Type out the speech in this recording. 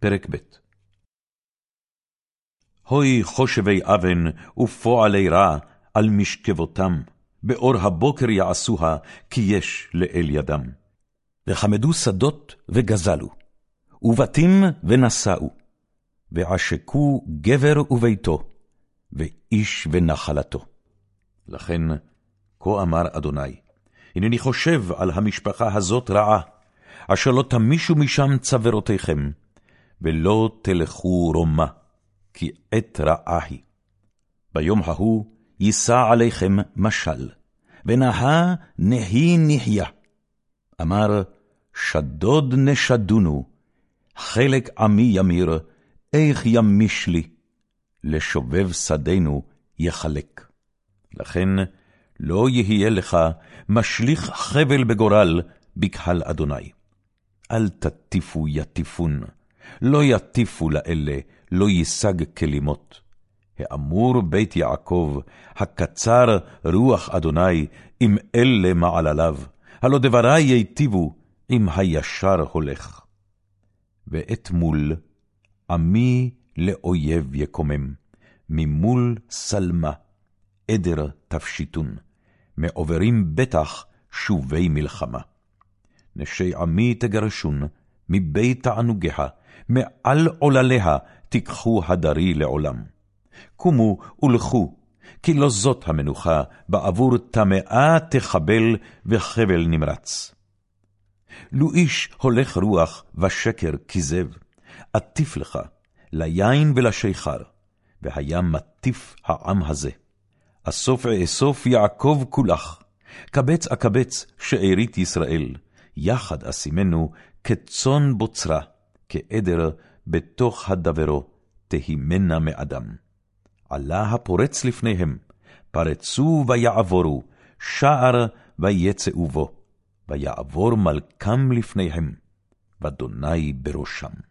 פרק ב' הוי חושבי אבן ופועלי רע על משכבותם, באור הבוקר יעשוה, כי יש לאל ידם. וחמדו שדות וגזלו, ובתים ונשאו, ועשקו גבר וביתו, ואיש ונחלתו. לכן, כה אמר אדוני, הנני חושב על המשפחה הזאת רעה, אשר לא תמישו משם צוורותיכם, ולא תלכו רומא, כי עת רעה היא. ביום ההוא יישא עליכם משל, ונהה נהי נחיה. אמר, שדוד נשדונו, חלק עמי ימיר, איך ימיש לי, לשובב שדנו יחלק. לכן לא יהיה לך משליך חבל בגורל בקהל אדוני. אל תטיפו יטיפון, לא יטיפו לאלה, לא יישג כלימות. האמור בית יעקב, הקצר רוח אדוני, עם אלה מעלליו, הלא דברי ייטיבו, עם הישר הולך. ואת מול עמי לאויב יקומם, ממול שלמה, עדר תפשיטון, מעוברים בטח שובי מלחמה. נשי עמי תגרשון, מבית תענוגיה, מעל עולליה תיקחו הדרי לעולם. קומו ולכו, כי לא זאת המנוחה, בעבור טמאה תחבל וחבל נמרץ. לו איש הולך רוח ושקר כזב, עטיף לך, ליין ולשיכר, והיה מטיף העם הזה. אסוף אאסוף יעקב כולך, קבץ אקבץ שארית ישראל, יחד אשימנו כצאן בוצרה, כעדר בתוך הדברו, תהימנה מאדם. עלה הפורץ לפניהם, פרצו ויעבורו, שער ויצאו בו, ויעבור מלכם לפניהם, ואדוני בראשם.